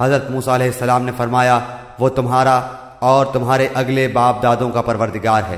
حضرت موسیٰ علیہ السلام نے فرمایا، وہ تمہارا اور تمہارے اگلے باپ دادوں کا پروردگار ہے۔